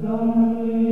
Domnului